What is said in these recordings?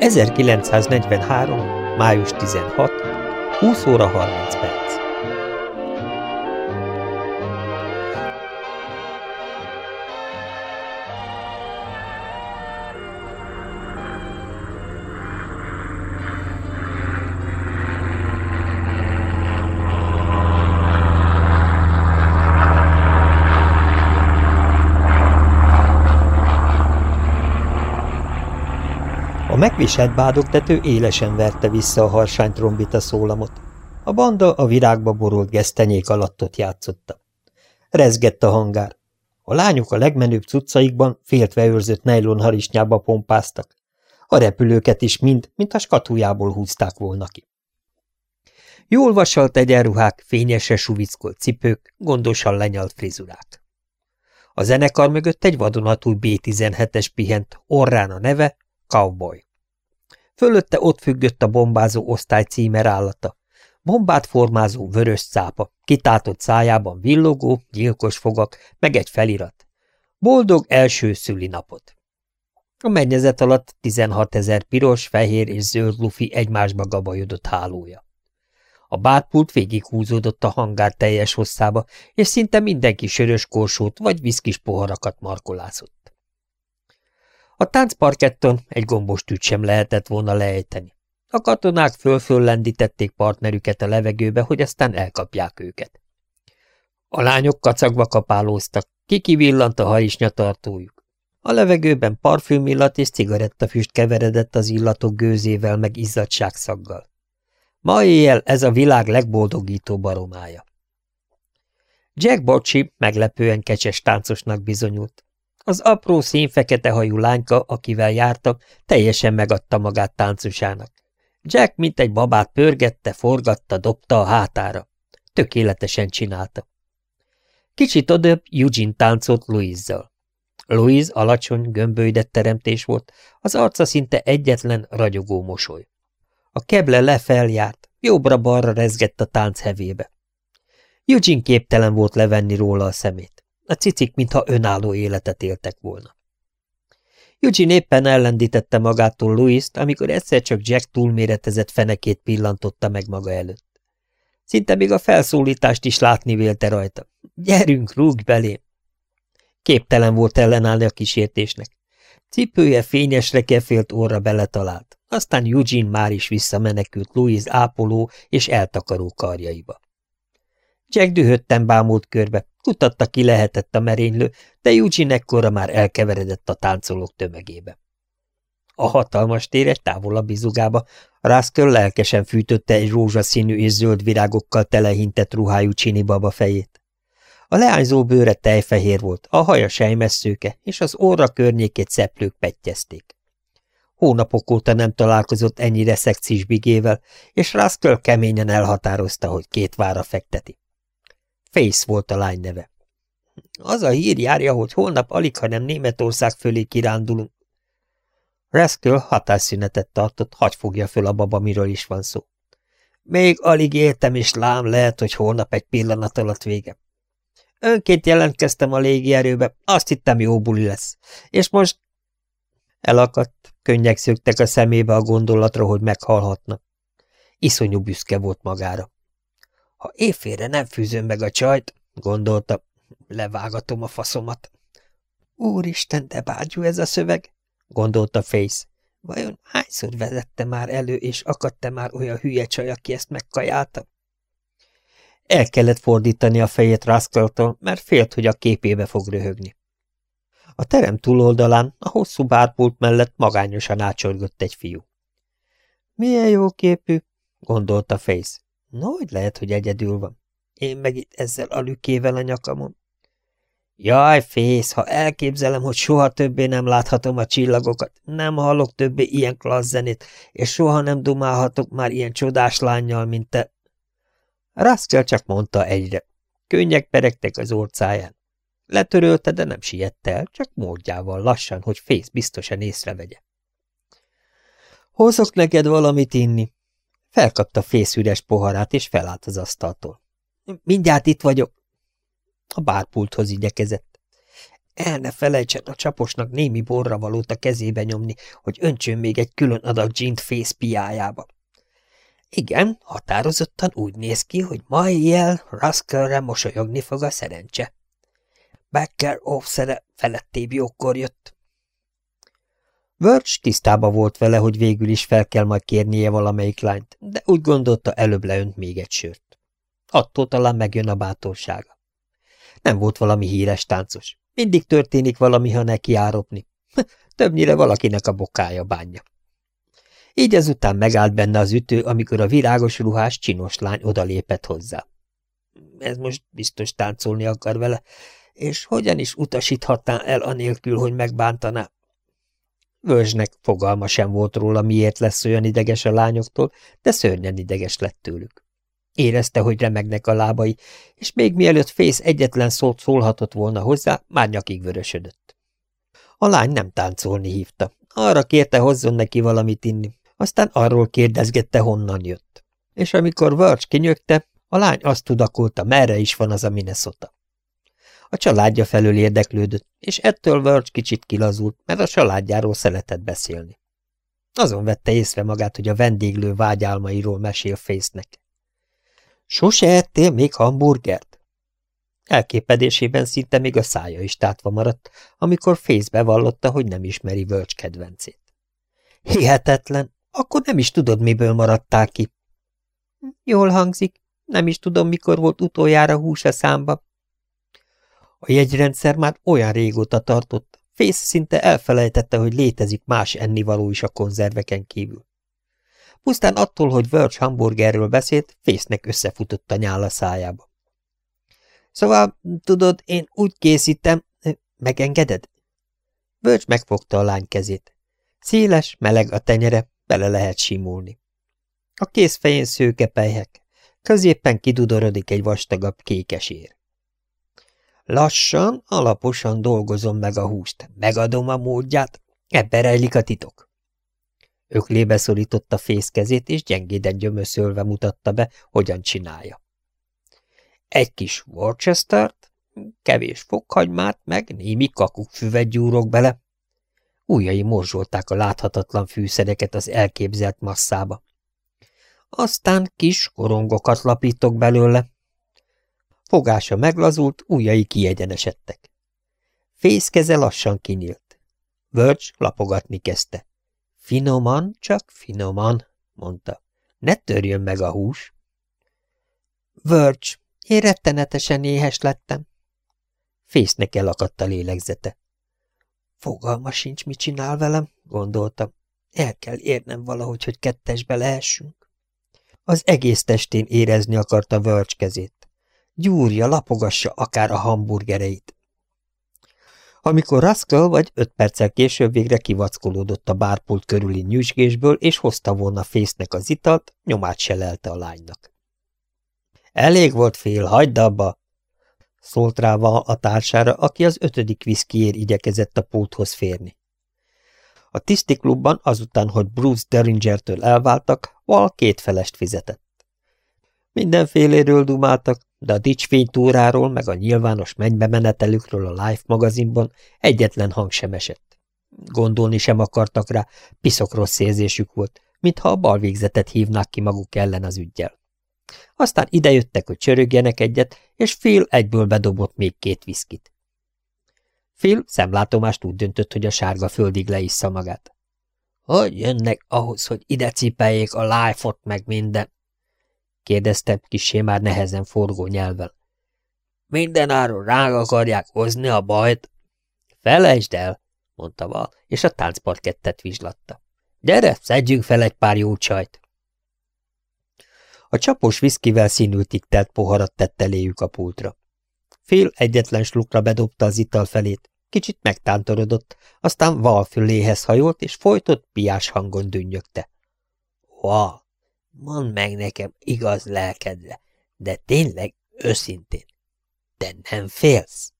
1943. május 16. 20 óra 30 perc. Megviselt bádogtető élesen verte vissza a harsány trombita szólamot. A banda a virágba borult gesztenyék alatt ott játszotta. Rezgett a hangár. A lányok a legmenőbb cuccaikban féltve őrzött nejlon harisnyába pompáztak. A repülőket is mind, mint a skatujából húzták volna ki. Jól vasalt egyenruhák, fényesre suvickolt cipők, gondosan lenyalt frizurák. A zenekar mögött egy vadonatúj B-17-es pihent, orrán a neve, Cowboy. Fölötte ott függött a bombázó osztály címerállata. Bombát formázó vörös cápa, kitátott szájában villogó, gyilkos fogak, meg egy felirat. Boldog első szülinapot. A mennyezet alatt 16 ezer piros, fehér és zöld lufi egymásba gabajodott hálója. A bátpult végighúzódott a hangár teljes hosszába, és szinte mindenki sörös korsót vagy viszkis poharakat markolászott. A táncparketton egy gombostűt sem lehetett volna lejteni. A katonák föl-föllendítették partnerüket a levegőbe, hogy aztán elkapják őket. A lányok kacagva kapálóztak, kikivillant a harisnyatartójuk. A levegőben parfümillat és cigarettafüst keveredett az illatok gőzével meg izzadságszaggal. Ma éjjel ez a világ legboldogító baromája. Jack Bocsi meglepően kecses táncosnak bizonyult. Az apró színfekete hajú lányka, akivel jártak, teljesen megadta magát táncosának. Jack, mint egy babát pörgette, forgatta, dobta a hátára. Tökéletesen csinálta. Kicsit odöbb Eugene táncolt Louise-zal. Louise alacsony, gömbölydett teremtés volt, az arca szinte egyetlen, ragyogó mosoly. A keble lefeljárt, jobbra-balra rezgett a tánc hevébe. Eugene képtelen volt levenni róla a szemét. A cicik, mintha önálló életet éltek volna. Eugene éppen ellendítette magától Louis-t, amikor egyszer csak Jack túlméretezett fenekét pillantotta meg maga előtt. Szinte még a felszólítást is látni vélte rajta. Gyerünk, rúgj belém! Képtelen volt ellenállni a kísértésnek. Cipője fényesre kefélt orra beletalált, aztán Eugene már is visszamenekült Louis ápoló és eltakaró karjaiba. Jack dühötten bámult körbe, kutatta ki lehetett a merénylő, de Eugene ekkora már elkeveredett a táncolók tömegébe. A hatalmas tér egy távolabbi zugába, Rászkör lelkesen fűtötte egy rózsaszínű és zöld virágokkal telehintett ruhájú csini baba fejét. A leányzó bőre tejfehér volt, a haja sejmesszőke, és az orra környékét szeplők pettyezték. Hónapok óta nem találkozott ennyire szexis bigével, és Rászkör keményen elhatározta, hogy két vára fekteti. Face volt a lány neve. Az a hír járja, hogy holnap alig, ha nem Németország fölé kirándulunk. Rascal hatásszünetet tartott, hagy fogja föl a baba, miről is van szó. Még alig éltem, és lám lehet, hogy holnap egy pillanat alatt vége. Önként jelentkeztem a légierőbe, azt hittem jó buli lesz. És most... Elakadt, könnyek szöktek a szemébe a gondolatra, hogy meghalhatna. Iszonyú büszke volt magára. Ha éjfélre nem fűzöm meg a csajt, gondolta, levágatom a faszomat. Úristen, de bágyú ez a szöveg, gondolta Face. Vajon hányszor vezette már elő, és akadt-e már olyan hülye csaj, aki ezt megkajálta? El kellett fordítani a fejét Rascaltól, mert félt, hogy a képébe fog röhögni. A terem túloldalán, a hosszú bárpult mellett magányosan ácsorgott egy fiú. Milyen jó képű, gondolta Face. No, hogy lehet, hogy egyedül van. Én meg itt ezzel a lükével a nyakamon. Jaj, fész, ha elképzelem, hogy soha többé nem láthatom a csillagokat, nem hallok többé ilyen klassz zenét, és soha nem dumálhatok már ilyen csodás lányjal, mint te. Rascal csak mondta egyre. Könnyek peregtek az orcáján. Letörölte, de nem siett el, csak módjával lassan, hogy fész biztosan észrevegye. Hozok neked valamit inni, Felkapta fészüres poharát, és felállt az asztaltól. Mindjárt itt vagyok. A bárpulthoz igyekezett. El ne felejtsen a csaposnak némi borra valót a kezébe nyomni, hogy öntsön még egy külön adag gint face piájába. Igen, határozottan úgy néz ki, hogy ma éjjel Rascalre mosolyogni fog a szerencse. Becker óvszere felettébb jókor jött. Verge tisztába volt vele, hogy végül is fel kell majd kérnie valamelyik lányt, de úgy gondolta, előbb leönt még egy sört. Attól talán megjön a bátorsága. Nem volt valami híres táncos. Mindig történik valami, ha neki áropni. Többnyire valakinek a bokája bánja. Így ezután megállt benne az ütő, amikor a virágos ruhás csinos lány odalépett hozzá. Ez most biztos táncolni akar vele, és hogyan is utasíthatná el anélkül, hogy megbántaná? Vörzsnek fogalma sem volt róla, miért lesz olyan ideges a lányoktól, de szörnyen ideges lett tőlük. Érezte, hogy remegnek a lábai, és még mielőtt Fész egyetlen szót szólhatott volna hozzá, már nyakig vörösödött. A lány nem táncolni hívta. Arra kérte, hozzon neki valamit inni, aztán arról kérdezgette, honnan jött. És amikor Verge kinyögte, a lány azt tudakolta, merre is van az a Minnesota. A családja felől érdeklődött, és ettől Verge kicsit kilazult, mert a családjáról szeretett beszélni. Azon vette észre magát, hogy a vendéglő vágyálmairól mesél Fésznek. Sose ettél még hamburgert? Elképedésében szinte még a szája is tátva maradt, amikor Fész bevallotta, hogy nem ismeri Verge kedvencét. Hihetetlen, akkor nem is tudod, miből maradtál ki. Jól hangzik, nem is tudom, mikor volt utoljára hús a számba. A jegyrendszer már olyan régóta tartott, Fész szinte elfelejtette, hogy létezik más ennivaló is a konzerveken kívül. Pusztán attól, hogy Verge hamburgerről beszélt, Fésznek összefutott a nyál a szájába. Szóval, tudod, én úgy készítem, megengeded? Verge megfogta a lány kezét. Széles, meleg a tenyere, bele lehet simulni. A kézfején szőke pejhek, középpen kidudorodik egy vastagabb kékesér. Lassan, alaposan dolgozom meg a húst, megadom a módját, ebbe rejlik a titok. Öklébe szorította fészkezét, és gyengéden gyömöszölve mutatta be, hogyan csinálja. Egy kis Worcester-t, kevés fokhagymát, meg némi kakukkfüvet gyúrok bele. Újjai morzsolták a láthatatlan fűszereket az elképzelt masszába. Aztán kis korongokat lapítok belőle, Fogása meglazult, ujjai kiegyenesedtek. Fészkeze lassan kinyílt. Vörcs lapogatni kezdte. Finoman, csak finoman, mondta. Ne törjön meg a hús. Vörcs, én rettenetesen éhes lettem. Fésznek elakadt a lélegzete. Fogalma sincs, mit csinál velem, gondolta. El kell érnem valahogy, hogy kettesbe lehessünk. Az egész testén érezni akarta Vörcs kezét. Gyúrja, lapogassa akár a hamburgereit. Amikor Rascal vagy öt perccel később végre kivackolódott a bárpult körüli nyüzsgésből, és hozta volna fésznek az italt, nyomát se lelte a lánynak. Elég volt fél, hagyd abba! Szólt rá a társára, aki az ötödik viszkiért igyekezett a pulthoz férni. A tisztiklubban azután, hogy Bruce Deringertől elváltak, Val két felest fizetett. Mindenféléről dumáltak, de a dicsfénytúráról meg a nyilvános mennybemenetelükről a Life magazinban egyetlen hang sem esett. Gondolni sem akartak rá, piszok rossz érzésük volt, mintha a balvégzetet hívnák ki maguk ellen az ügyjel. Aztán idejöttek, hogy csörögjenek egyet, és Phil egyből bedobott még két viszkit. Phil szemlátomást úgy döntött, hogy a sárga földig leissza magát. Hogy jönnek ahhoz, hogy ide cipeljék a life-ot meg minden? Kérdezte kisé már nehezen forgó nyelvvel. Mindenáron ránk akarják hozni a bajt? Felejtsd el, mondta Val, és a táncparkettet vizslatta. Gyere, szedjünk fel egy pár jó csajt. A csapos viszkivel színültig telt poharat tett eléjük a pultra. Fél egyetlen slukra bedobta az ital felét, kicsit megtántorodott, aztán Val füléhez hajolt, és folytott piás hangon dünnyögte. Val, Mondd meg nekem igaz lelkedre, de tényleg őszintén. Te nem félsz?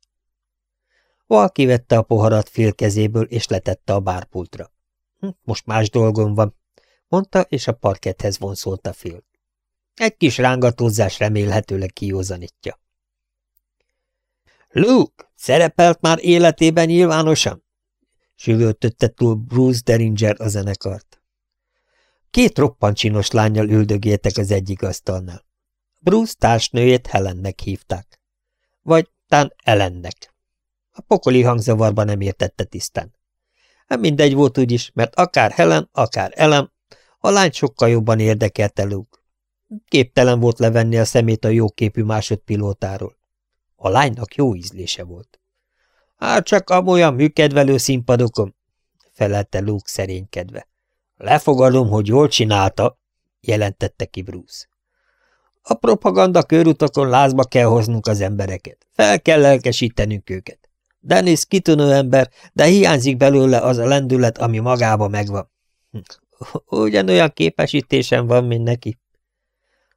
Val kivette a poharat fél kezéből, és letette a bárpultra. Hm, most más dolgom van, mondta, és a parkethez vonszolta fél. Egy kis rángatózás remélhetőleg kiózanítja. Luke, szerepelt már életében nyilvánosan? Süvöltötte túl Bruce Deringer a zenekart. Két roppancsinos lányjal üldögéltek az egyik asztalnál. Bruce társnőjét Helennek hívták. Vagy tán Ellennek. A pokoli hangzavarba nem értette tisztán. Hát mindegy volt úgyis, mert akár Helen, akár Ellen, a lány sokkal jobban érdekelte Luke. Képtelen volt levenni a szemét a jóképű másodpilótáról. A lánynak jó ízlése volt. Hát csak amolyan műkedvelő színpadokon, felelte Luke szerénykedve. Lefogadom, hogy jól csinálta, jelentette ki Bruce. A propaganda körutakon lázba kell hoznunk az embereket. Fel kell lelkesítenünk őket. Dennis kitűnő ember, de hiányzik belőle az a lendület, ami magába megvan. Ugyanolyan képesítésem van, mint neki.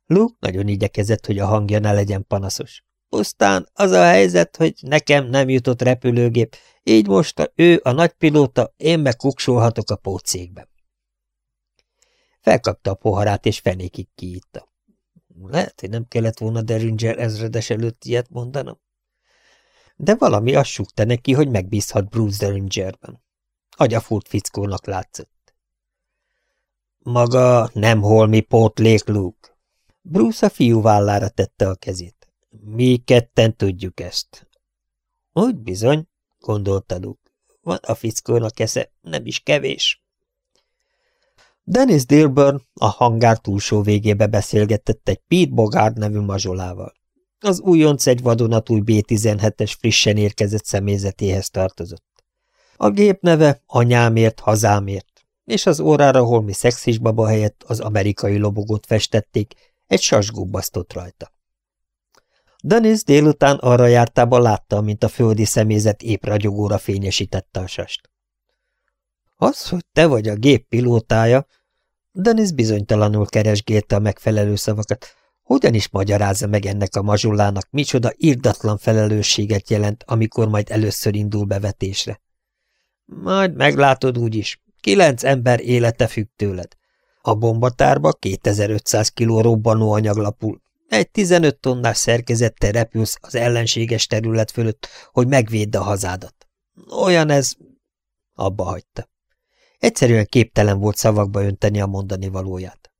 Luke nagyon igyekezett, hogy a hangja ne legyen panaszos. Pusztán az a helyzet, hogy nekem nem jutott repülőgép, így most a, ő a nagypilóta, én meg kuksolhatok a pócékben. Felkapta a poharát, és fenékig kiitta. Lehet, hogy nem kellett volna Deringer ezredes előtt ilyet mondanom. De valami azt súgta neki, hogy megbízhat Bruce Deringerben. Agyafúrt fickónak látszott. Maga nem holmi pótlék, Luke. Bruce a fiú vállára tette a kezét. Mi ketten tudjuk ezt. Úgy bizony, gondolta Luke. Van a fickónak esze, nem is kevés. Dennis Dilburn a hangár túlsó végébe beszélgetett egy Pete Bogard nevű mazsolával. Az újonc egy vadonatúj B-17-es frissen érkezett személyzetéhez tartozott. A gép neve anyámért, hazámért, és az órára holmi szexis baba helyett az amerikai lobogót festették, egy sasgubbasztott rajta. Dennis délután arra jártába látta, mint a földi személyzet épp ragyogóra fényesítette a sast. Az, hogy te vagy a gép pilótája, Dennis bizonytalanul keresgélte a megfelelő szavakat. Hogyan is magyarázza meg ennek a mazsullának, micsoda irdatlan felelősséget jelent, amikor majd először indul bevetésre? Majd meglátod úgyis. Kilenc ember élete függ tőled. A bombatárba 2500 kiló robbanóanyag lapul. Egy 15 tonnás szerkezettel repülsz az ellenséges terület fölött, hogy megvédd a hazádat. Olyan ez... Abba hagyta. Egyszerűen képtelen volt szavakba önteni a mondani valóját.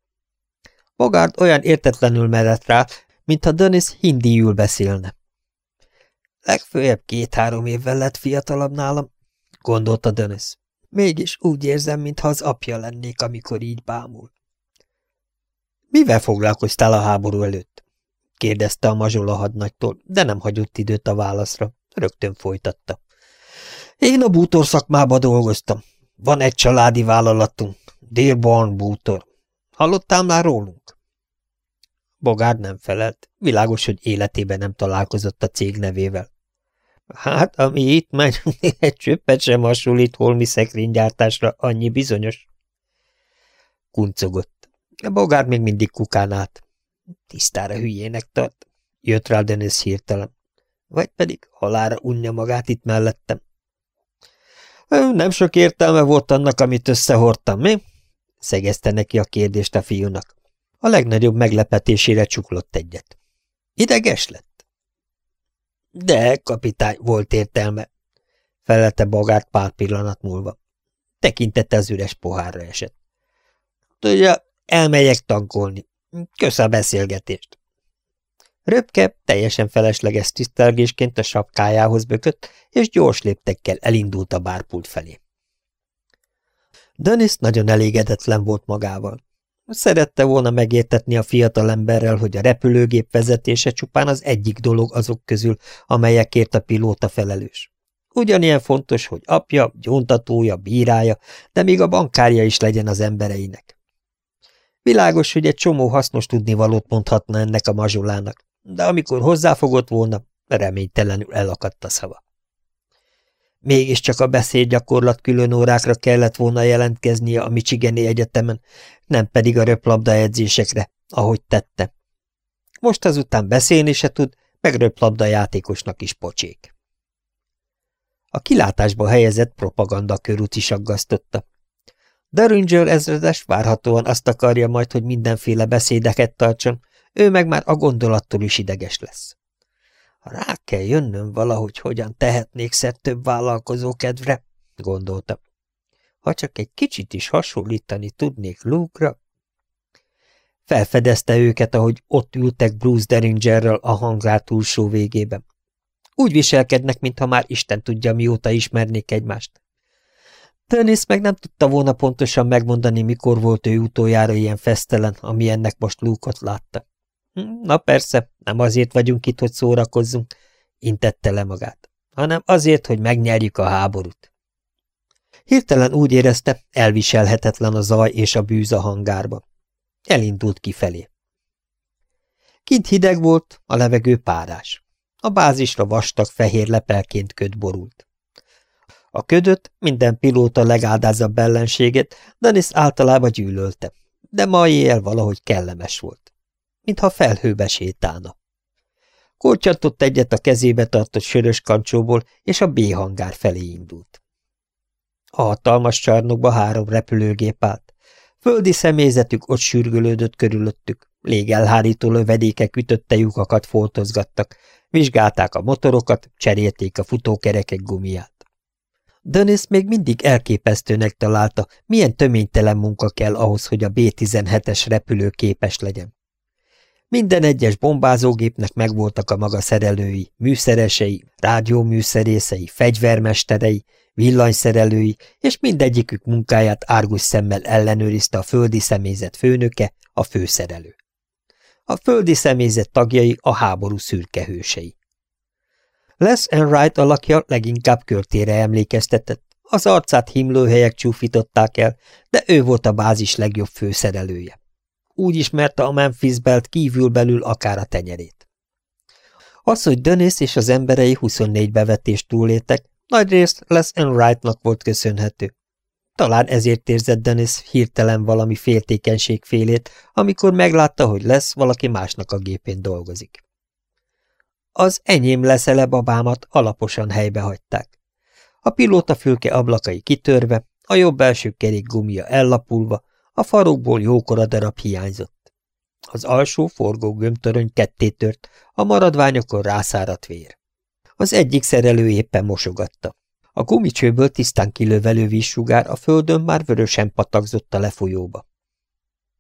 Bogart olyan értetlenül merett rá, mintha Dennis hindiül beszélne. Legfőjebb két-három évvel lett fiatalabb nálam, gondolta Dennis. Mégis úgy érzem, mintha az apja lennék, amikor így bámul. Mivel foglalkoztál a háború előtt? kérdezte a mazsola hadnagytól, de nem hagyott időt a válaszra. Rögtön folytatta. Én a bútor szakmába dolgoztam. Van egy családi vállalatunk, Dearborn Bútor. Hallottál már rólunk? Bogárd nem felelt. Világos, hogy életében nem találkozott a cég nevével. Hát, ami itt megy, egy csöppet sem hasonlít holmi szekrénygyártásra, annyi bizonyos. Kuncogott. A bogár még mindig kukán át. Tisztára hülyének tart. Jött rá Dennis hirtelen. Vagy pedig halára unja magát itt mellettem. Nem sok értelme volt annak, amit összehordtam, mi? Szegezte neki a kérdést a fiúnak. A legnagyobb meglepetésére csuklott egyet. Ideges lett? De, kapitány, volt értelme, felelte Bogart pár pillanat múlva. Tekintette az üres pohárra esett. Tudja, elmegyek tankolni. Kösz a beszélgetést. Röpke teljesen felesleges tisztelgésként a sapkájához bökött, és gyors léptekkel elindult a bárpult felé. Dennis nagyon elégedetlen volt magával. Szerette volna megértetni a fiatal emberrel, hogy a repülőgép vezetése csupán az egyik dolog azok közül, amelyekért a pilóta felelős. Ugyanilyen fontos, hogy apja, gyóntatója, bírája, de még a bankárja is legyen az embereinek. Világos, hogy egy csomó hasznos tudnivalót mondhatna ennek a mazsolának, de amikor hozzáfogott volna, reménytelenül elakadt a szava. Mégiscsak a beszédgyakorlat külön órákra kellett volna jelentkeznie a Michigani Egyetemen, nem pedig a röplabda edzésekre, ahogy tette. Most azután beszélni se tud, meg röplabda játékosnak is pocsék. A kilátásba helyezett propaganda körút is aggasztotta. Derringer ezredes várhatóan azt akarja majd, hogy mindenféle beszédeket tartson, ő meg már a gondolattól is ideges lesz. Rá kell jönnöm valahogy, hogyan tehetnék szert több vállalkozó kedvre, gondolta. Ha csak egy kicsit is hasonlítani tudnék Luke-ra. Felfedezte őket, ahogy ott ültek Bruce Deringerrel a hangzár túlsó végében. Úgy viselkednek, mintha már Isten tudja, mióta ismernék egymást. Dennis meg nem tudta volna pontosan megmondani, mikor volt ő utoljára ilyen fesztelen, ami ennek most Luke-ot látta. Hm, na persze, nem azért vagyunk itt, hogy szórakozzunk, intette le magát, hanem azért, hogy megnyerjük a háborút. Hirtelen úgy érezte, elviselhetetlen a zaj és a bűz a hangárba. Elindult kifelé. Kint hideg volt, a levegő párás. A bázisra vastag fehér lepelként köd borult. A ködöt minden pilóta legáldázabb ellenséget Dennis általában gyűlölte, de ma éjjel valahogy kellemes volt. Mintha felhőbe sétálna. Korcsantott egyet a kezébe tartott sörös kancsóból, és a B-hangár felé indult. A hatalmas csarnokba három repülőgép állt. Földi személyzetük ott sürgölődött körülöttük, légelhárító lövedékek ütötte lyukakat foltozgattak, vizsgálták a motorokat, cserélték a futókerekek gumiát. Dennis még mindig elképesztőnek találta, milyen töménytelen munka kell ahhoz, hogy a B-17-es repülő képes legyen. Minden egyes bombázógépnek megvoltak a maga szerelői, műszeresei, rádióműszerészei, fegyvermesterei, villanyszerelői, és mindegyikük munkáját árgus szemmel ellenőrizte a földi személyzet főnöke, a főszerelő. A földi személyzet tagjai a háború szürke hősei. Les Enright alakja leginkább körtére emlékeztetett, az arcát himlőhelyek csúfították el, de ő volt a bázis legjobb főszerelője. Úgy ismerte a Memphis belt kívülbelül akár a tenyerét. Az, hogy Dennis és az emberei 24 bevetést túléltek, nagyrészt Les Enrightnak volt köszönhető. Talán ezért érzett Dennis hirtelen valami féltékenység félét, amikor meglátta, hogy lesz valaki másnak a gépén dolgozik. Az enyém leszele babámat alaposan helybe hagyták. A pilóta fülke ablakai kitörve, a jobb első kerék gumia ellapulva, a farokból jókora darab hiányzott. Az alsó forgó gömbtöröny kettétört, a maradványokon rászáradt vér. Az egyik szerelő éppen mosogatta. A gumicsőből tisztán kilövelő vízsugár a földön már vörösen patakzott a lefolyóba.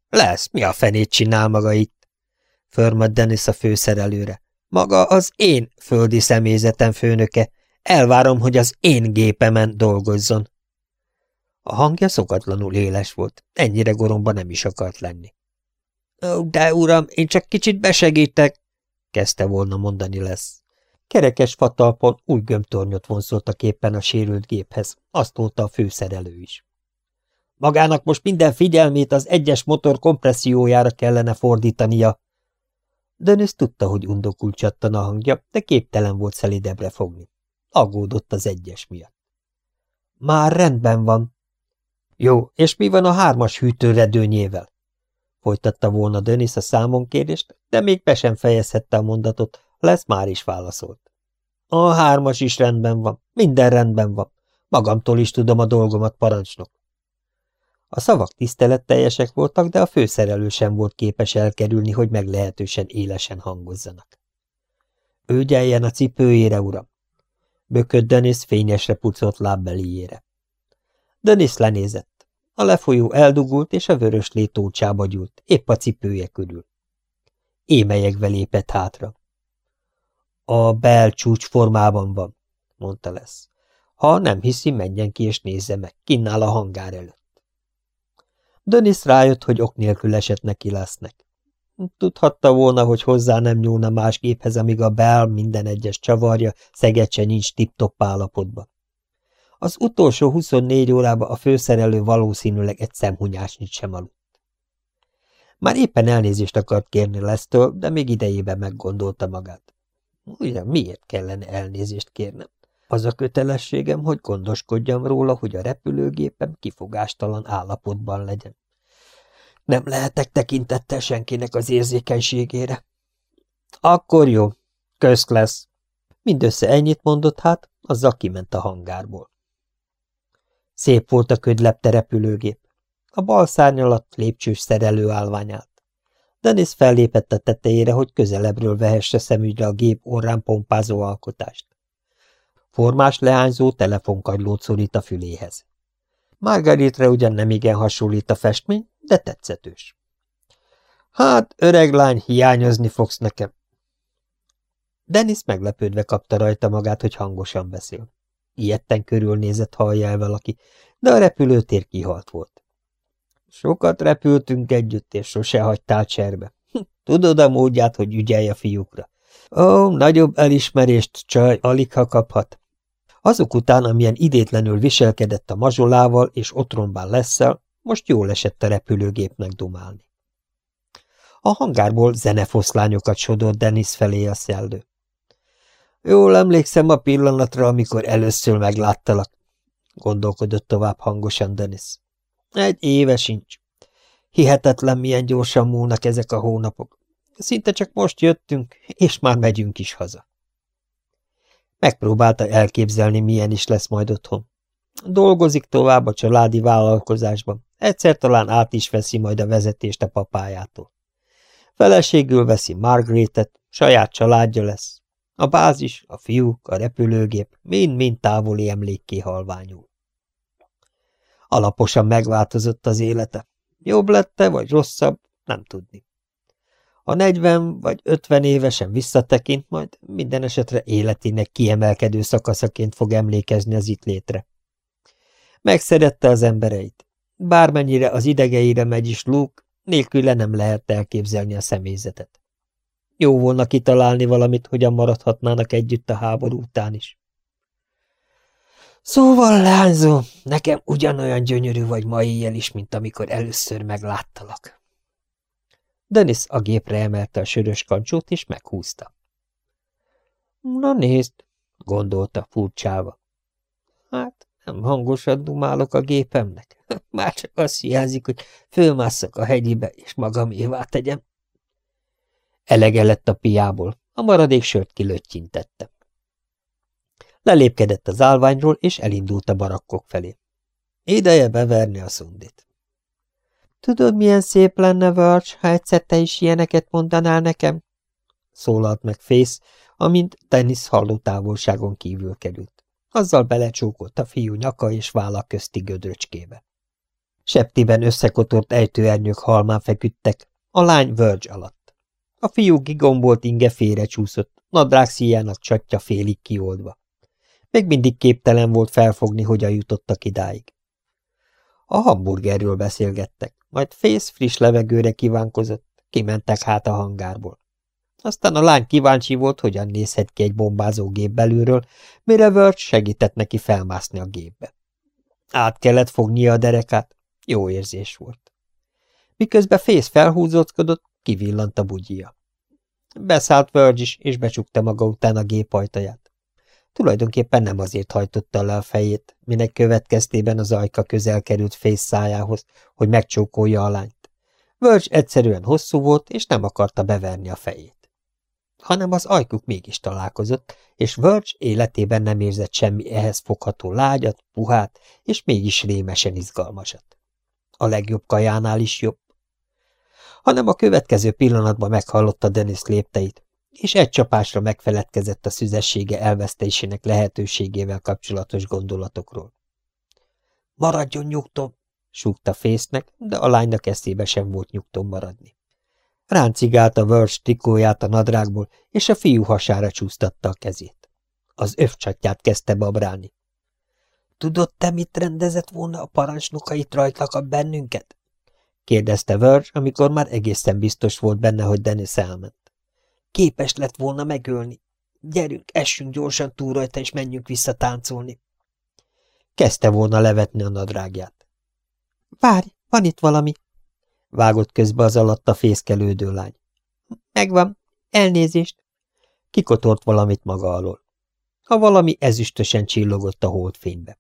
Lesz, mi a fenét csinál maga itt? Förmad Dennis a főszerelőre. Maga az én földi személyzetem főnöke. Elvárom, hogy az én gépemen dolgozzon. A hangja szokatlanul éles volt, ennyire goromba nem is akart lenni. Ó, de uram, én csak kicsit besegítek, kezdte volna mondani lesz. Kerekes fatalpon új gömbtornyot vonszoltak éppen a sérült géphez, azt mondta a főszerelő is. Magának most minden figyelmét az egyes motor kompressziójára kellene fordítania, Dennis tudta, hogy undokul csattan a hangja, de képtelen volt szelidebbre fogni. Aggódott az egyes miatt. Már rendben van. Jó, és mi van a hármas hűtőredőnyével? Folytatta volna Dennis a számon kérdést, de még be sem fejezhette a mondatot, lesz már is válaszolt. A hármas is rendben van, minden rendben van. Magamtól is tudom a dolgomat, parancsnok. A szavak tiszteletteljesek voltak, de a főszerelő sem volt képes elkerülni, hogy meglehetősen élesen hangozzanak. Őgyeljen a cipőjére, uram! Bökött Denis fényesre pucolt lábbeliére. Denis lenézett. A lefolyó eldugult, és a vörös létócsába gyúlt, épp a cipője körül. Émelyekbe lépett hátra. A bel csúcs formában van, mondta lesz. Ha nem hiszi, menjen ki és nézze meg, kinnál a hangár előtt. Dönis rájött, hogy ok nélkül esett neki lesznek. Tudhatta volna, hogy hozzá nem nyúlna más géphez, amíg a Bell minden egyes csavarja szegetse nincs tip-top állapotban. Az utolsó 24 órában a főszerelő valószínűleg egy szemhunyásnyit sem aludt. Már éppen elnézést akart kérni Lesztől, de még idejében meggondolta magát. Ugye miért kellene elnézést kérnem? Az a kötelességem, hogy gondoskodjam róla, hogy a repülőgépem kifogástalan állapotban legyen. Nem lehetek tekintettel senkinek az érzékenységére. Akkor jó, közt lesz. Mindössze ennyit mondott hát, azzal kiment a hangárból. Szép volt a ködlepte repülőgép. A bal szárny alatt lépcsős szerelő állvány állt. Dennis fellépett a tetejére, hogy közelebbről vehesse szemügyre a gép orrán pompázó alkotást. Formás leányzó telefonkagylót szorít a füléhez. Margaritre ugyan nem igen hasonlít a festmény, de tetszetős. Hát, öreg lány, hiányozni fogsz nekem. Dennis meglepődve kapta rajta magát, hogy hangosan beszél. Ilyetten körülnézett, hallja el valaki, de a repülőtér kihalt volt. Sokat repültünk együtt, és sose hagytál cserbe. Tudod a módját, hogy ügyelj a fiúkra. Ó, nagyobb elismerést csaj alig ha kaphat. Azok után, amilyen idétlenül viselkedett a mazsolával és otrombán leszel, most jól esett a repülőgépnek dumálni. A hangárból zenefoszlányokat sodort Dennis felé a szellő. Jól emlékszem a pillanatra, amikor először megláttalak, gondolkodott tovább hangosan Dennis. Egy éve sincs. Hihetetlen, milyen gyorsan múlnak ezek a hónapok. Szinte csak most jöttünk, és már megyünk is haza. Megpróbálta elképzelni, milyen is lesz majd otthon. Dolgozik tovább a családi vállalkozásban, egyszer talán át is veszi majd a vezetést a papájától. Feleségül veszi Margaretet, saját családja lesz. A bázis, a fiúk, a repülőgép mind-mind távoli emlékké halványul. Alaposan megváltozott az élete. Jobb lette, vagy rosszabb, nem tudni. A negyven vagy ötven évesen visszatekint, majd minden esetre életének kiemelkedő szakaszaként fog emlékezni az itt létre. Megszerette az embereit. Bármennyire az idegeire megy is Luke, nélküle nem lehet elképzelni a személyzetet. Jó volna kitalálni valamit, hogyan maradhatnának együtt a háború után is. Szóval, lányzó, nekem ugyanolyan gyönyörű vagy ma éjjel is, mint amikor először megláttalak. Dennis a gépre emelte a sörös kancsót, és meghúzta. Na nézd, gondolta furcsáva. Hát, nem hangosan dumálok a gépemnek. Már csak azt hiányzik, hogy fölmásszak a hegyibe, és magamévá tegyem. Elege lett a piából, a maradék sört kilöttyintette. Lelépkedett az állványról, és elindult a barakkok felé. Ideje beverni a szundit. Tudod, milyen szép lenne, Verge, ha egyszer te is ilyeneket mondanál nekem? Szólalt meg Fész, amint Dennis halló távolságon kívül került. Azzal belecsókolt a fiú nyaka és vállak közti gödröcskébe. Septiben összekotort ejtőernyők halmán feküdtek, a lány Verge alatt. A fiú gigombolt inge félrecsúszott, nadrág szíjának csatja félig kioldva. Még mindig képtelen volt felfogni, hogyan jutottak idáig. A hamburgerről beszélgettek, majd fész friss levegőre kívánkozott, kimentek hát a hangárból. Aztán a lány kíváncsi volt, hogyan nézhet ki egy bombázó gép belülről, mire Verge segített neki felmászni a gépbe. Át kellett fognia a derekát, jó érzés volt. Miközben fész felhúzódott, kivillant a bugyia. Beszállt Verge is, és becsukta maga után a gép ajtaját. Tulajdonképpen nem azért hajtotta le a fejét, minek következtében az ajka közel került fész szájához, hogy megcsókolja a lányt. Verge egyszerűen hosszú volt, és nem akarta beverni a fejét. Hanem az ajkuk mégis találkozott, és Verge életében nem érzett semmi ehhez fogható lágyat, puhát, és mégis rémesen izgalmasat. A legjobb kajánál is jobb. Hanem a következő pillanatban meghallotta Dennis lépteit, és egy csapásra megfeledkezett a szüzessége elvesztésének lehetőségével kapcsolatos gondolatokról. Maradjon nyugtom, súgta fésznek, de a lánynak eszébe sem volt nyugtom maradni. Ráncigált a Verge trikóját a nadrágból, és a fiú hasára csúsztatta a kezét. Az övcsatját kezdte babrálni. Tudod te, mit rendezett volna a parancsnokait rajtlak bennünket? Kérdezte Verge, amikor már egészen biztos volt benne, hogy Dennis elment. Képes lett volna megölni. Gyerünk, essünk gyorsan túl rajta, és menjünk vissza táncolni. Kezdte volna levetni a nadrágját. Várj, van itt valami, vágott közbe az alatt a fészkelődő lány. Megvan, elnézést. Kikotort valamit maga alól. A valami ezüstösen csillogott a holdfénybe.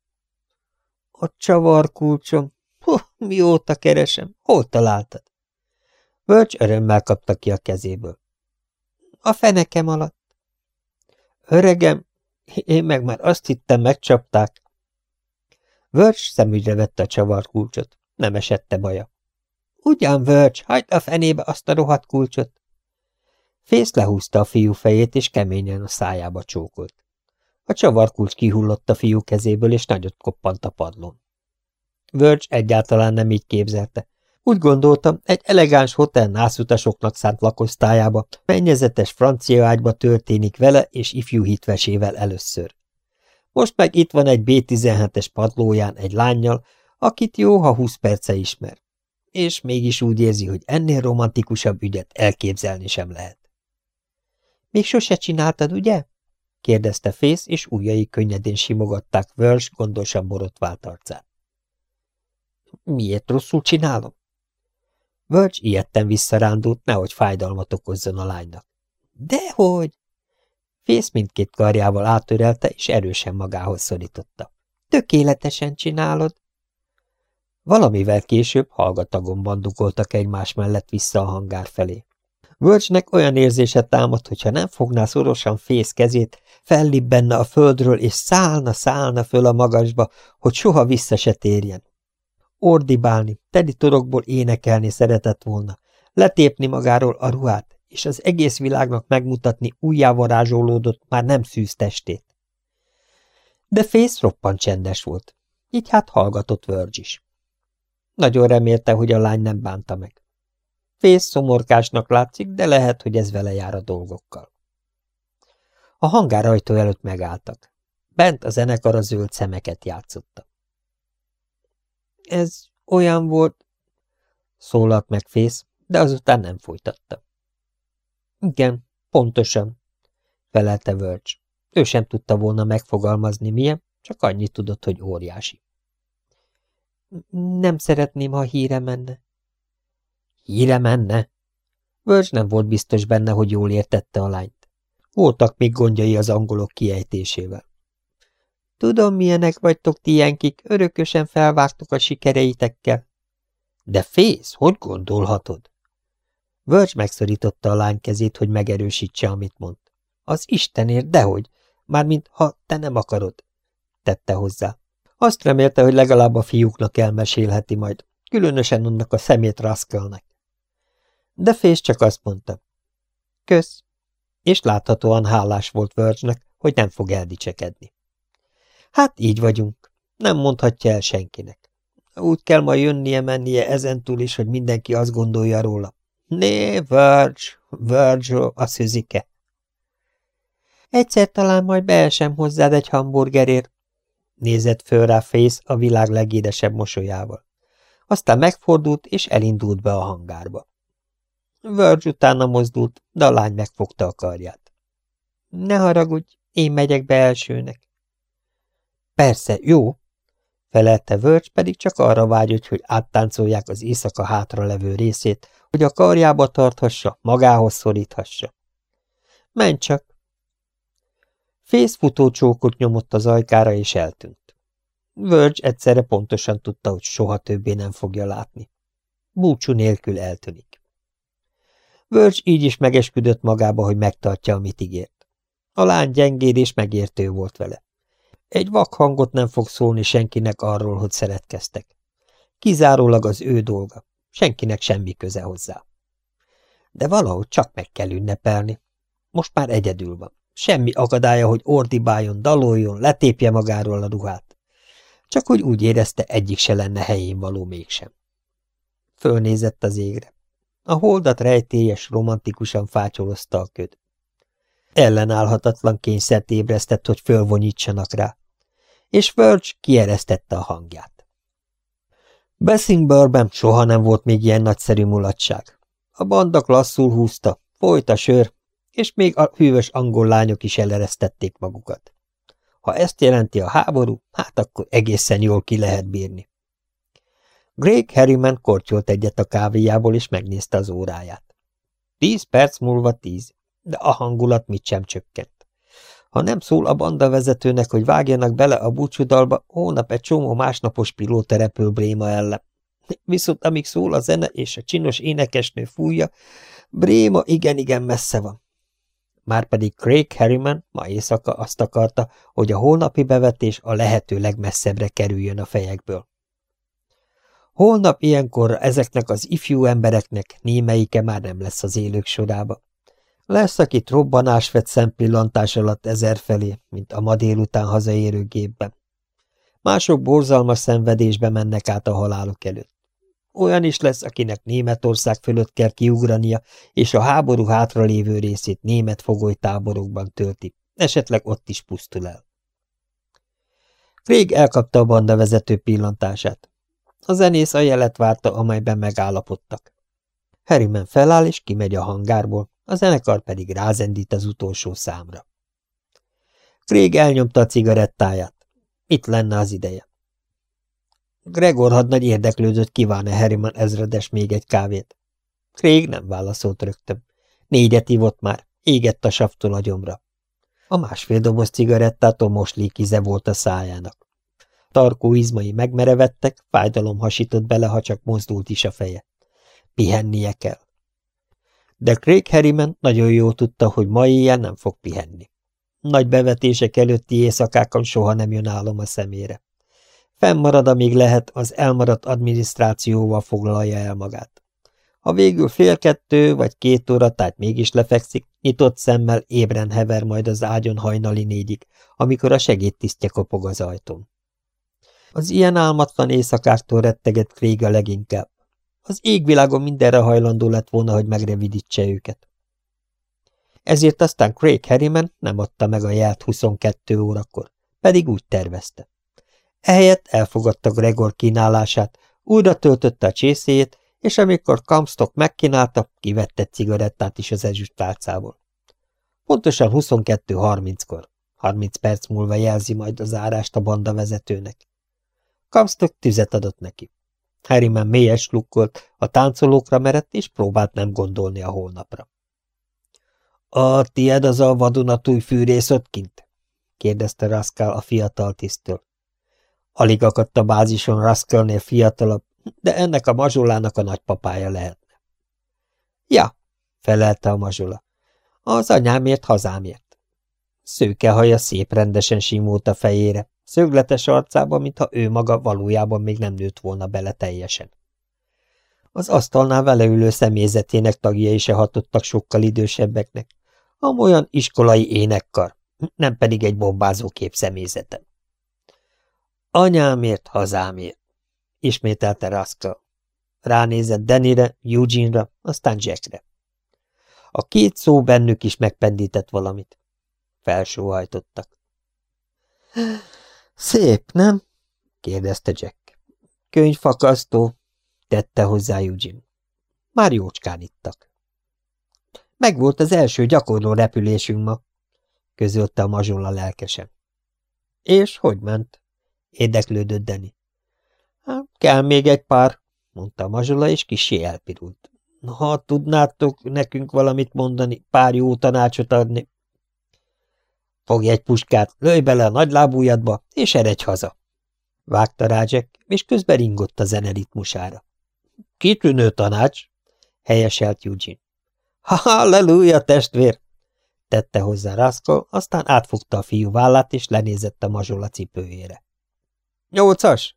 A csavarkulcsom. Mióta keresem? Hol találtad? Bölcs örömmel kapta ki a kezéből a fenekem alatt. Öregem, én meg már azt hittem, megcsapták. Vörcs szemügyre vette a csavarkulcsot, nem esette baja. Ugyan, Vörcs, hagyd a fenébe azt a rohadt kulcsot! Fész lehúzta a fiú fejét, és keményen a szájába csókolt. A csavarkulcs kihullott a fiú kezéből, és nagyot koppant a padlón. Vörcs egyáltalán nem így képzelte. Úgy gondoltam, egy elegáns hotel nászutasoknak szánt lakosztályába, mennyezetes francia ágyba történik vele és ifjú hitvesével először. Most meg itt van egy B-17-es padlóján egy lányjal, akit jó, ha húsz perce ismer. És mégis úgy érzi, hogy ennél romantikusabb ügyet elképzelni sem lehet. Még sose csináltad, ugye? kérdezte Fész, és ujjai könnyedén simogatták Vörs gondosan borotvált arcát. Miért rosszul csinálom? Völcs ilyetten visszarándult, nehogy fájdalmat okozzon a lánynak. Dehogy! Fész mindkét karjával átörelte, és erősen magához szorította. Tökéletesen csinálod. Valamivel később hallgatagon bandukoltak egymás mellett vissza a hangár felé. Völcsnek olyan érzése támadt, hogyha nem fogná szorosan fész kezét, fellibbenne a földről, és szállna, szállna föl a magasba, hogy soha vissza se térjen. Ordibálni, teli torokból énekelni szeretett volna, letépni magáról a ruhát, és az egész világnak megmutatni újjávarázsolódott, már nem szűz testét. De Fész roppant csendes volt, így hát hallgatott Verge is. Nagyon remélte, hogy a lány nem bánta meg. Fész szomorkásnak látszik, de lehet, hogy ez vele jár a dolgokkal. A hangár ajtó előtt megálltak. Bent a zenekar a zöld szemeket játszotta. Ez olyan volt, szólalt meg Fész, de azután nem folytatta. Igen, pontosan, felelte Völcs. Ő sem tudta volna megfogalmazni milyen, csak annyit tudott, hogy óriási. Nem szeretném, ha híre menne. Híre menne? Völcs nem volt biztos benne, hogy jól értette a lányt. Voltak még gondjai az angolok kiejtésével. Tudom, milyenek vagytok ti ilyenkik, örökösen felvágtok a sikereitekkel. De fész, hogy gondolhatod? Vörcs megszorította a lány kezét, hogy megerősítse, amit mond. Az Istenért, dehogy, mármint ha te nem akarod, tette hozzá. Azt remélte, hogy legalább a fiúknak elmesélheti majd, különösen annak a szemét Raskelnek. De Fész csak azt mondta. Kösz. És láthatóan hálás volt Vörcsnek, hogy nem fog eldicsekedni. Hát így vagyunk. Nem mondhatja el senkinek. Úgy kell ma jönnie-mennie ezentúl is, hogy mindenki azt gondolja róla. Né, Verge, Virgil, a szüzike. Egyszer talán majd beesem hozzád egy hamburgerért, nézett föl rá Fész a világ legédesebb mosolyával. Aztán megfordult, és elindult be a hangárba. Verge utána mozdult, de a lány megfogta a karját. Ne haragudj, én megyek be elsőnek. Persze, jó, felelte Vörcs, pedig csak arra vágyott, hogy áttáncolják az éjszaka hátra levő részét, hogy a karjába tarthassa, magához szoríthassa. Menj csak! Fész futócsókot nyomott az ajkára, és eltűnt. Verge egyszerre pontosan tudta, hogy soha többé nem fogja látni. Búcsú nélkül eltűnik. Verge így is megesküdött magába, hogy megtartja, amit ígért. A lány gyengéd és megértő volt vele. Egy vak hangot nem fog szólni senkinek arról, hogy szeretkeztek. Kizárólag az ő dolga, senkinek semmi köze hozzá. De valahogy csak meg kell ünnepelni. Most már egyedül van. Semmi akadálya, hogy ordibáljon, daloljon, letépje magáról a ruhát. Csak hogy úgy érezte, egyik se lenne helyén való mégsem. Fölnézett az égre. A holdat rejtélyes, romantikusan fácsolozta a köd. Ellenállhatatlan kényszert ébresztett, hogy fölvonyítsanak rá és Verge kieresztette a hangját. Bessingburben soha nem volt még ilyen nagyszerű mulatság. A banda klasszul húzta, folyt a sör, és még a hűvös angol lányok is eleresztették magukat. Ha ezt jelenti a háború, hát akkor egészen jól ki lehet bírni. Greg Harriman kortyolt egyet a kávéjából, és megnézte az óráját. Tíz perc múlva tíz, de a hangulat mit sem csökkent. Ha nem szól a banda vezetőnek, hogy vágjanak bele a búcsudalba, hónap egy csomó másnapos pilóta repül Bréma ellen. Viszont amíg szól a zene és a csinos énekesnő fújja, Bréma igen-igen messze van. Márpedig Craig Harriman ma éjszaka azt akarta, hogy a holnapi bevetés a lehető legmesszebbre kerüljön a fejekből. Holnap ilyenkor ezeknek az ifjú embereknek némelyike már nem lesz az élők sorába. Lesz, akit robbanás vett szempillantás alatt ezerfelé, mint a ma délután hazaérő gépben. Mások borzalmas szenvedésbe mennek át a halálok előtt. Olyan is lesz, akinek Németország fölött kell kiugrania, és a háború hátralévő részét német fogolytáborokban tölti, esetleg ott is pusztul el. Craig elkapta a banda vezető pillantását. A zenész a jelet várta, amelyben megállapodtak. Harryman feláll és kimegy a hangárból, a zenekar pedig rázendít az utolsó számra. Craig elnyomta a cigarettáját. Itt lenne az ideje. Gregor hadnagy érdeklődött, kíván-e Harryman ezredes még egy kávét. Craig nem válaszolt rögtön. Négyet ivott már, égett a saftól a gyomra. A másfél doboz cigarettától moslékize volt a szájának. Tarkó izmai megmerevettek, fájdalom hasított bele, ha csak mozdult is a feje. Pihennie kell. De Craig Harriman nagyon jól tudta, hogy ma éjjel nem fog pihenni. Nagy bevetések előtti éjszakákon soha nem jön álom a szemére. Fennmarad, amíg lehet, az elmaradt adminisztrációval foglalja el magát. Ha végül fél kettő vagy két óra, tehát mégis lefekszik, nyitott szemmel ébren hever majd az ágyon hajnali négyig, amikor a segédtisztje kopog az ajtón. Az ilyen álmatlan éjszakáktól retteget Craig a leginkább. Az égvilágon mindenre hajlandó lett volna, hogy megrevidítse őket. Ezért aztán Craig Harriman nem adta meg a jelt 22 órakor, pedig úgy tervezte. Ehelyett elfogadta Gregor kínálását, újra töltötte a csészéjét, és amikor Comstock megkínálta, kivette cigarettát is az ezüst tálcából. Pontosan 22.30-kor, 30 perc múlva jelzi majd az árást a banda vezetőnek. Comstock tüzet adott neki. Harryman mélyes lukkolt, a táncolókra merett, és próbált nem gondolni a holnapra. – A tied az a vadonatúj fűrész ott kint? – kérdezte Raskál a fiatal tisztől. Alig akadt a bázison Raskelnél fiatalabb, de ennek a mazsolának a nagypapája lehetne. Ja, felelte a mazsola. Az anyámért, hazámért. Szőke haja szép rendesen simult a fejére, szögletes arcába, mintha ő maga valójában még nem nőtt volna bele teljesen. Az asztalnál vele ülő személyzetének tagjai se hatottak sokkal idősebbeknek, amolyan iskolai énekkar, nem pedig egy bombázó kép személyzete. Anyámért, hazámért, ismételte Raskal. Ránézett Denire, Eugene-ra, aztán Jackre. A két szó bennük is megpendített valamit. Felsóhajtottak. Szép, nem? kérdezte Jack. Könyvfakasztó, tette hozzá Eugene. Már jócskán ittak. Megvolt az első gyakorló repülésünk ma, közölte a mazsolla lelkesen. És hogy ment? érdeklődött Deni. Hát, kell még egy pár, mondta a mazsola, és kisé elpirult. Ha tudnátok nekünk valamit mondani, pár jó tanácsot adni. Fogj egy puskát, lőj bele a nagylábújadba, és eredj haza. Vágta rá Jack, és közben ringott a zene ritmusára. Kitűnő tanács, helyeselt Eugene. Halleluja, testvér! tette hozzá Raskol, aztán átfogta a fiú vállát, és lenézett a mazsola cipőjére. Nyolcas?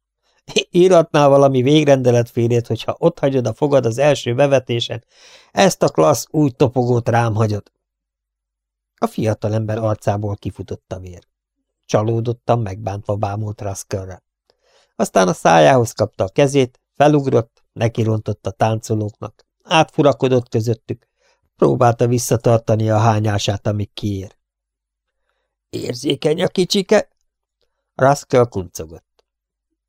Íratnál valami végrendeletfélét, hogyha ott hagyod a fogad az első bevetésen, ezt a klassz úgy topogót rám hagyod. A fiatalember arcából kifutott a vér. Csalódottan megbántva bámult Raskelre. Aztán a szájához kapta a kezét, felugrott, nekirontott a táncolóknak, átfurakodott közöttük, próbálta visszatartani a hányását, amíg kiér. Érzékeny a kicsike? Raskel kuncogott.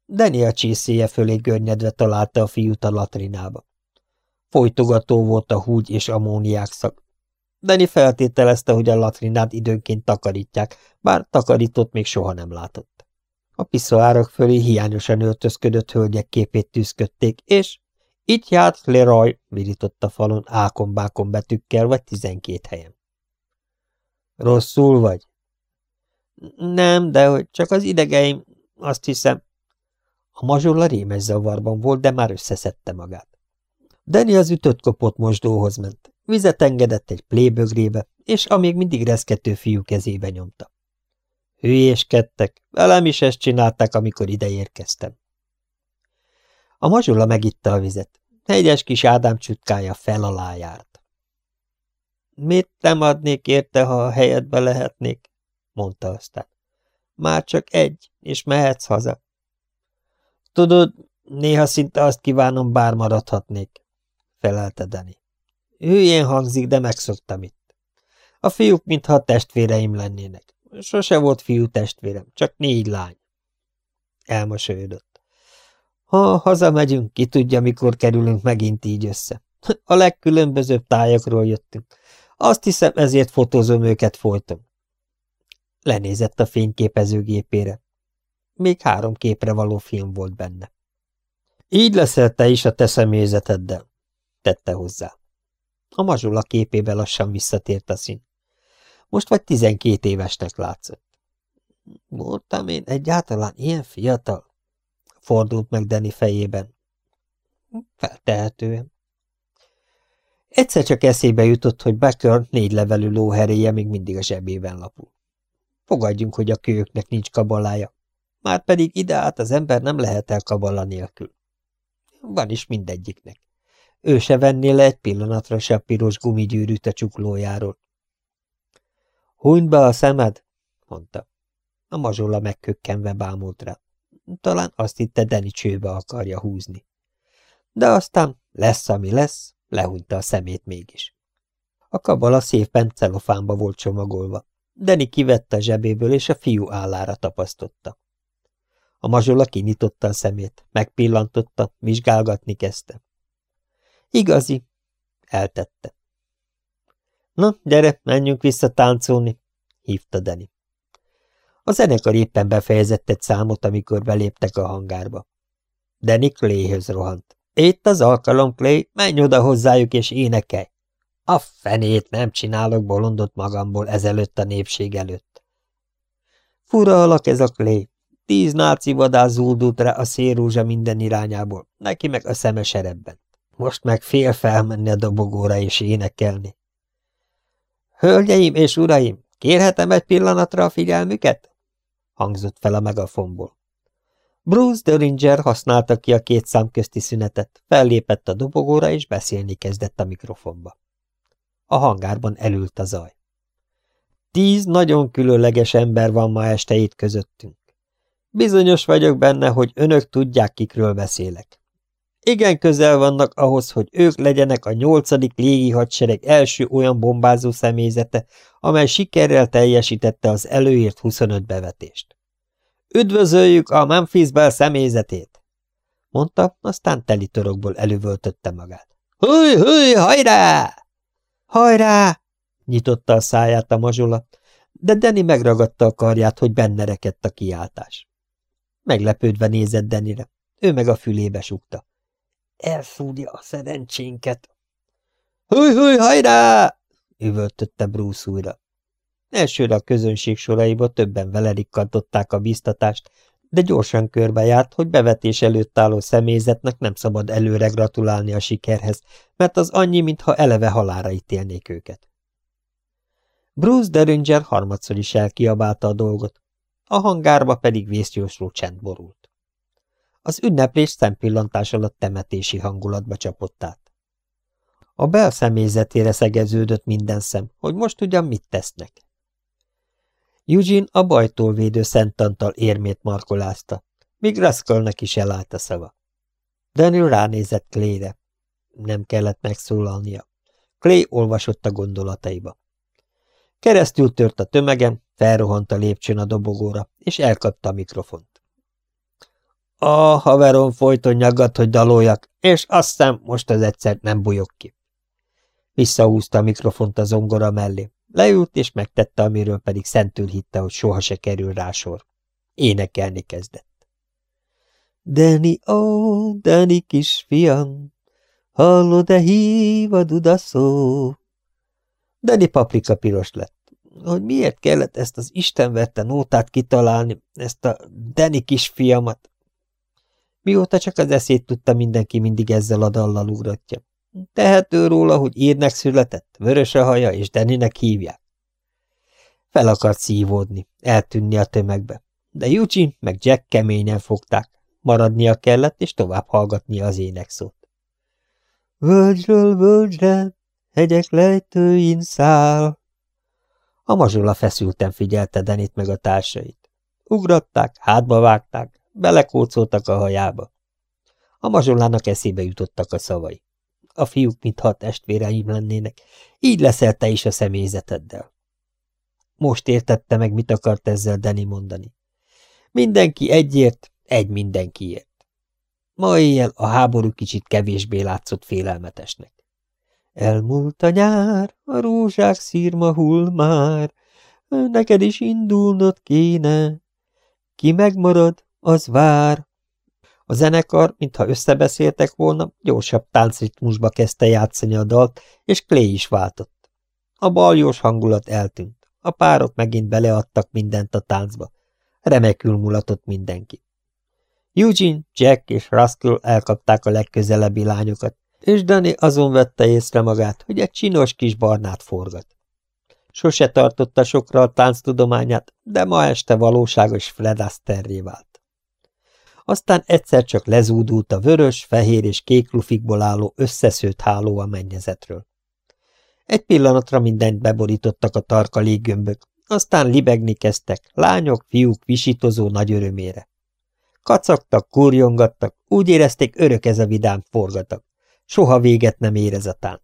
Daniel csészéje fölé görnyedve találta a fiút a latrinába. Folytogató volt a húgy és ammóniák szak. Dani feltételezte, hogy a latrinát időnként takarítják, bár takarított még soha nem látott. A piszoárok fölé hiányosan öltözködött hölgyek képét tűzködték, és itt járt Leroy, virított a falon ákombákon betűkkel, vagy tizenkét helyen. Rosszul vagy? Nem, de hogy csak az idegeim, azt hiszem, a mazsolla rémes zavarban volt, de már összeszedte magát. Danny az ütött kopott mosdóhoz ment. Vizet engedett egy plébögrébe, és a még mindig reszkető fiú kezébe nyomta. Hülyéskedtek, velem is ezt csinálták, amikor ide érkeztem. A mazsola megitta a vizet. Hegyes kis Ádám csutkája fel alá járt. Mit nem adnék érte, ha a helyedbe lehetnék? mondta aztán. Már csak egy, és mehetsz haza. Tudod, néha szinte azt kívánom, bár maradhatnék, felelte Dani. Hülyén hangzik, de megszoktam itt. A fiúk mintha testvéreim lennének. Sose volt fiú testvérem, csak négy lány. Elmosolyodott. Ha hazamegyünk, ki tudja, mikor kerülünk megint így össze. A legkülönbözőbb tájakról jöttünk. Azt hiszem, ezért fotózom őket folyton. Lenézett a fényképezőgépére. Még három képre való film volt benne. Így leszel te is a te személyzeteddel, tette hozzá. A mazsula képébe lassan visszatért a szín. Most vagy tizenkét évesnek látszott. Voltam én egyáltalán ilyen fiatal? Fordult meg Deni fejében. Feltehetően. Egyszer csak eszébe jutott, hogy Becker négy levelű lóheréje még mindig a zsebében lapul. Fogadjunk, hogy a kölyöknek nincs kabalája. Márpedig ideát az ember nem lehet el kabala nélkül. Van is mindegyiknek. Ő se venné le egy pillanatra se a piros gumigyűrűt a csuklójáról. Hunyd be a szemed, mondta. A mazsola megkökkenve bámult rá. Talán azt hitte, Deni csőbe akarja húzni. De aztán lesz, ami lesz, lehúnyta a szemét mégis. A kabala szépen celofánba volt csomagolva. Deni kivette a zsebéből, és a fiú állára tapasztotta. A mazsola kinyitotta a szemét, megpillantotta, vizsgálgatni kezdte. Igazi, eltette. Na, gyere, menjünk vissza táncolni, hívta Deni. A zenekar éppen befejezett egy számot, amikor beléptek a hangárba. Danny Clayhöz rohant. Itt az alkalom, Clay, menj oda hozzájuk és énekelj. A fenét nem csinálok bolondot magamból ezelőtt a népség előtt. Fura alak ez a Clay. Tíz náci vadász zúdult rá a szélrózsa minden irányából, neki meg a szeme. Most meg fél felmenni a dobogóra és énekelni. Hölgyeim és uraim, kérhetem egy pillanatra a figyelmüket? hangzott fel a megafonból. Bruce Deringer használta ki a két szám közti szünetet, fellépett a dobogóra és beszélni kezdett a mikrofonba. A hangárban elült a zaj. Tíz nagyon különleges ember van ma este itt közöttünk. Bizonyos vagyok benne, hogy önök tudják, kikről beszélek. Igen közel vannak ahhoz, hogy ők legyenek a nyolcadik légihadsereg első olyan bombázó személyzete, amely sikerrel teljesítette az előírt 25 bevetést. Üdvözöljük a Memphis Bell személyzetét! mondta, aztán teli torokból elővöltötte magát. Húj, húj, hajrá! Hajrá! nyitotta a száját a mazsola, de Deni megragadta a karját, hogy benne rekedt a kiáltás. Meglepődve nézett Denire, ő meg a fülébe sukta. Elszúrja a szerencsénket. Húj, húj, hajrá! üvöltötte Bruce újra. Elsőre a közönség soraiba többen velerikkantották a biztatást, de gyorsan körbejárt, hogy bevetés előtt álló személyzetnek nem szabad előre gratulálni a sikerhez, mert az annyi, mintha eleve halára ítélnék őket. Bruce Deringer harmadszor is elkiabálta a dolgot, a hangárba pedig vészjósló csend borult. Az ünneplés szempillantás alatt temetési hangulatba csapott át. A bel személyzetére szegeződött minden szem, hogy most ugyan mit tesznek. Eugene a bajtól védő Szentantal érmét markolázta, míg Rascalnak is elállt a szava. Daniel ránézett Clay-re. Nem kellett megszólalnia. Clay olvasott a gondolataiba. Keresztül tört a tömegem, felrohant a lépcsőn a dobogóra, és elkapta a mikrofont. A haverom folyton nyaggat, hogy daloljak, és azt hiszem, most az egyszer nem bujok ki. Visszahúzta a mikrofont a zongora mellé. Leült, és megtette, amiről pedig szentül hitte, hogy soha se kerül rá sor. Énekelni kezdett. Deni, ó, Deni kisfiam, hallod-e hív a dudaszó? Deni paprika piros lett. Hogy miért kellett ezt az istenverte nótát kitalálni, ezt a Deni kisfiamat? Mióta csak az eszét tudta, mindenki mindig ezzel a dallal ugratja. Tehető róla, hogy írnek született, vörös a haja, és Deninek hívják. Fel akart szívódni, eltűnni a tömegbe, de Eugene meg Jack keményen fogták. Maradnia kellett, és tovább hallgatnia az énekszót. Völgyről völgyre, hegyek lejtőin száll. A mazsola feszülten figyelte Denit meg a társait. Ugratták, hátba vágták, belekócoltak a hajába. A mazsolának eszébe jutottak a szavai. A fiúk, mintha testvéreim lennének, így leszel te is a személyzeteddel. Most értette meg, mit akart ezzel Deni mondani. Mindenki egyért, egy mindenkiért. Ma éjjel a háború kicsit kevésbé látszott félelmetesnek. Elmúlt a nyár, a rózsák szírma hull már, neked is indulnod kéne. Ki megmarad, az vár. A zenekar, mintha összebeszéltek volna, gyorsabb táncritmusba kezdte játszani a dalt, és Clay is váltott. A baljós hangulat eltűnt. A párok megint beleadtak mindent a táncba. Remekül mulatott mindenki. Eugene, Jack és Rascal elkapták a legközelebbi lányokat, és Dani azon vette észre magát, hogy egy csinos kis barnát forgat. Sose tartotta sokra a tánctudományát, de ma este valóságos Fred Asterré vált. Aztán egyszer csak lezúdult a vörös, fehér és kék lufikból álló összeszőtt háló a mennyezetről. Egy pillanatra mindent beborítottak a tarka léggömbök, aztán libegni kezdtek, lányok, fiúk visítozó nagy örömére. Kacagtak, kurjongattak, úgy érezték örök ez a vidám forgatak. Soha véget nem ér ez a tánc.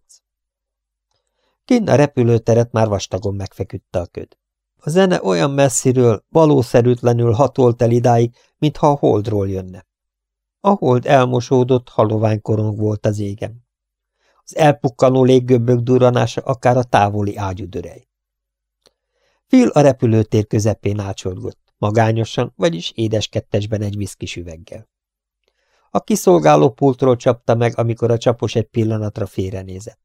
Kinn a repülőteret már vastagon megfeküdte a köd. A zene olyan messziről, valószerűtlenül hatolt el idáig, mintha a holdról jönne. A hold elmosódott, halovány korong volt az égen. Az elpukkanó léggöbbök duranása akár a távoli ágyudörej. Phil a repülőtér közepén ácsorgott, magányosan, vagyis édeskettesben egy viszkis üveggel. A kiszolgáló pultról csapta meg, amikor a csapos egy pillanatra félrenézett.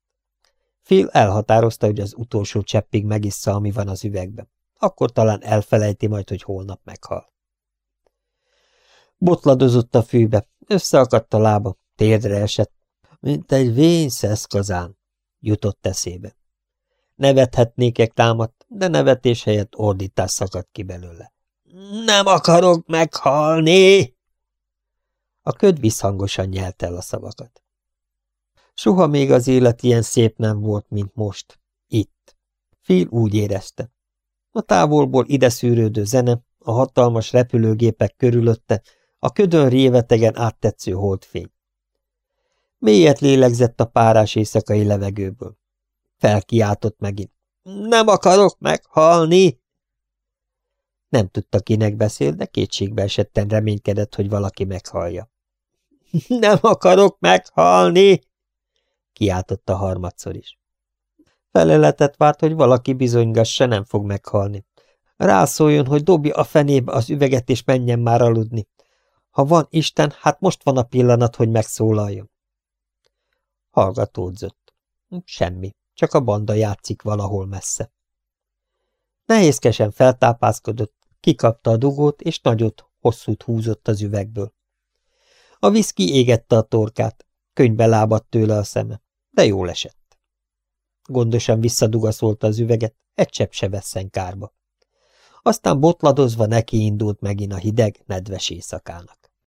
Phil elhatározta, hogy az utolsó cseppig megissza, ami van az üvegben. Akkor talán elfelejti majd, hogy holnap meghal. Botladozott a fűbe, összeakadt a lába, térdre esett, mint egy vén szeszkazán, jutott eszébe. Nevethetnékek támadt, de nevetés helyett ordítás szakadt ki belőle. Nem akarok meghalni! A köd visszhangosan nyelt el a szavakat. Soha még az élet ilyen szép nem volt, mint most. Itt. Phil úgy érezte. A távolból ide szűrődő zene, a hatalmas repülőgépek körülötte, a ködön révetegen áttetsző holdfény. Mélyet lélegzett a párás éjszakai levegőből. Felkiáltott megint. Nem akarok meghalni! Nem tudta, kinek beszél, de kétségbe esetten reménykedett, hogy valaki meghallja. Nem akarok meghalni! kiáltotta harmadszor is. Feleletet várt, hogy valaki bizonygassa, nem fog meghalni. Rászóljon, hogy dobja a fenébe az üveget, és menjen már aludni. Ha van Isten, hát most van a pillanat, hogy megszólaljon. Hallgatódzott. Semmi, csak a banda játszik valahol messze. Nehézkesen feltápászkodott, kikapta a dugót, és nagyot, hosszút húzott az üvegből. A viszki égette a torkát, könybe lábadt tőle a szeme, de jól esett. Gondosan visszadugaszolta az üveget, egy csepp se vesszen kárba. Aztán botladozva neki indult megint a hideg, nedves éjszakának.